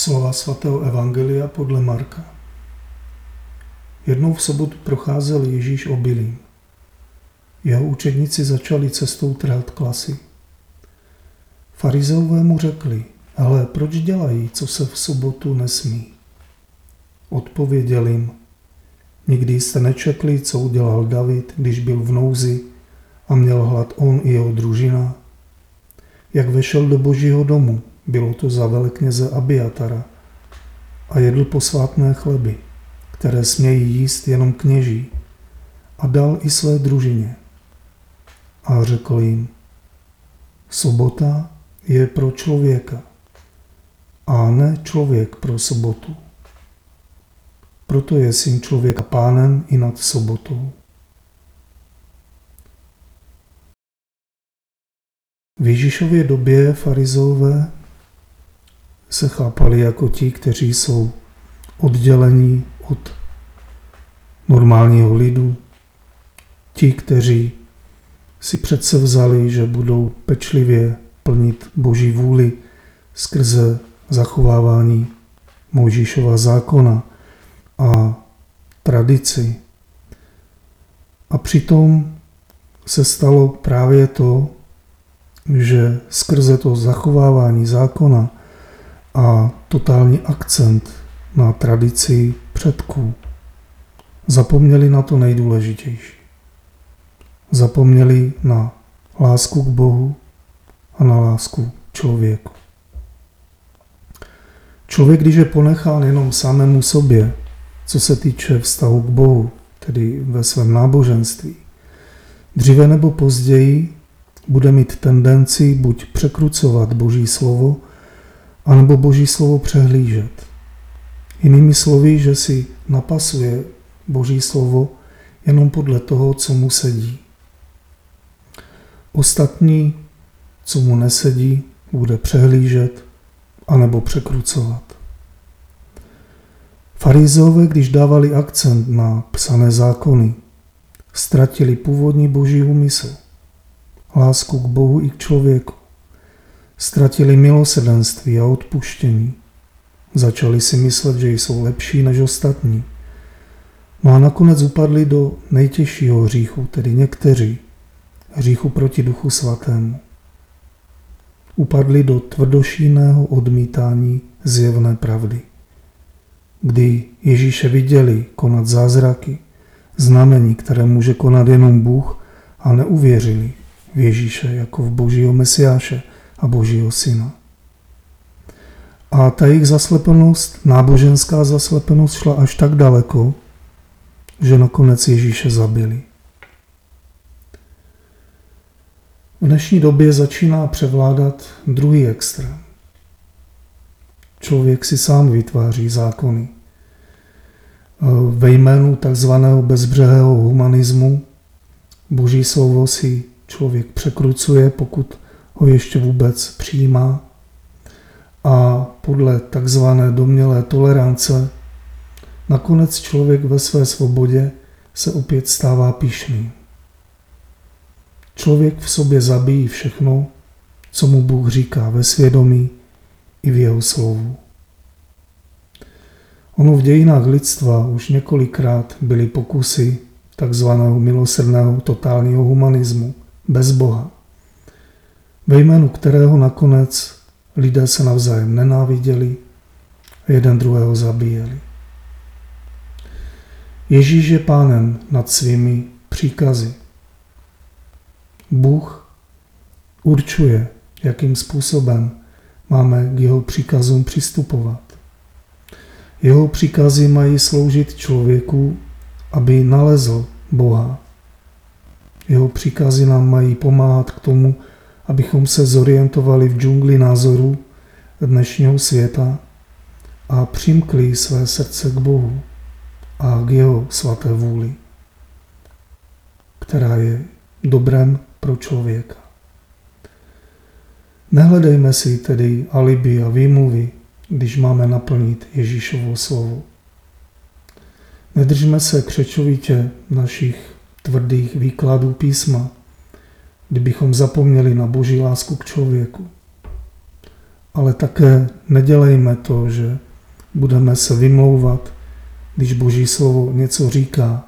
Slova svatého Evangelia podle Marka. Jednou v sobotu procházel Ježíš obilím. Jeho učedníci začali cestou trhat klasy. Farizeové mu řekli, ale proč dělají, co se v sobotu nesmí? Odpověděl jim, nikdy jste nečetli, co udělal David, když byl v nouzi a měl hlad on i jeho družina? Jak vešel do božího domu, bylo to za velekněze Abiatara a jedl posvátné chleby, které smějí jíst jenom kněží a dal i své družině. A řekl jim, sobota je pro člověka a ne člověk pro sobotu. Proto je syn člověka pánem i nad sobotou. V Ježíšově době farizové se chápali jako ti, kteří jsou oddělení od normálního lidu, ti, kteří si přece vzali, že budou pečlivě plnit Boží vůli skrze zachovávání Mojžíšova zákona a tradici. A přitom se stalo právě to, že skrze to zachovávání zákona a totální akcent na tradici předků. Zapomněli na to nejdůležitější. Zapomněli na lásku k Bohu a na lásku člověku. Člověk, když je ponechán jenom samému sobě, co se týče vztahu k Bohu, tedy ve svém náboženství, dříve nebo později bude mít tendenci buď překrucovat Boží slovo, anebo Boží slovo přehlížet. Jinými slovy, že si napasuje Boží slovo jenom podle toho, co mu sedí. Ostatní, co mu nesedí, bude přehlížet anebo překrucovat. Farizové, když dávali akcent na psané zákony, ztratili původní boží úmysl, lásku k Bohu i k člověku. Ztratili milosedenství a odpuštění. Začali si myslet, že jsou lepší než ostatní. No a nakonec upadli do nejtěžšího hříchu, tedy někteří, hříchu proti Duchu Svatému. Upadli do tvrdošíného odmítání zjevné pravdy. Kdy Ježíše viděli konat zázraky, znamení, které může konat jenom Bůh, a neuvěřili v Ježíše jako v Božího Mesiáše, a Božího Syna. A ta jejich zaslepenost, náboženská zaslepenost šla až tak daleko, že nakonec Ježíše zabili. V dnešní době začíná převládat druhý extrém. Člověk si sám vytváří zákony. Ve jménu takzvaného bezbřehého humanismu boží slovo si člověk překrucuje, pokud ho ještě vůbec přijímá a podle takzvané domělé tolerance nakonec člověk ve své svobodě se opět stává píšný. Člověk v sobě zabíjí všechno, co mu Bůh říká ve svědomí i v jeho slovu. Ono v dějinách lidstva už několikrát byly pokusy takzvaného milosrdného totálního humanismu bez Boha ve jménu kterého nakonec lidé se navzájem nenáviděli a jeden druhého zabíjeli. Ježíš je pánem nad svými příkazy. Bůh určuje, jakým způsobem máme k jeho příkazům přistupovat. Jeho příkazy mají sloužit člověku, aby nalezl Boha. Jeho příkazy nám mají pomáhat k tomu, abychom se zorientovali v džungli názorů dnešního světa a přimkli své srdce k Bohu a k jeho svaté vůli, která je dobrem pro člověka. Nehledejme si tedy alibi a výmluvy, když máme naplnit Ježíšovo slovo. Nedržme se křečovitě našich tvrdých výkladů písma, kdybychom zapomněli na boží lásku k člověku. ale také nedělejme to, že budeme se vymlouvat, když Boží slovo něco říká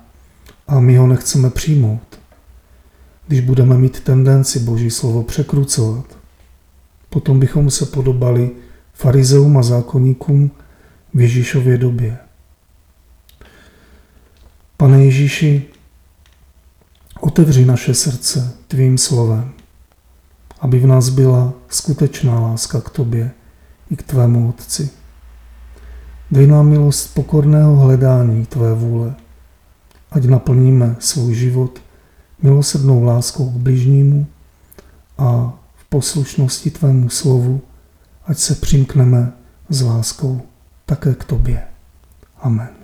a my ho nechceme přijmout. Když budeme mít tendenci Boží slovo překrucovat, potom bychom se podobali farizeům a zákonníkům v Ježíšově době. Pane Ježíši, otevři naše srdce tvým slovem, aby v nás byla skutečná láska k tobě i k tvému Otci. Dej nám milost pokorného hledání tvé vůle, ať naplníme svůj život milosrdnou láskou k bližnímu a v poslušnosti tvému slovu, ať se přimkneme s láskou také k tobě. Amen.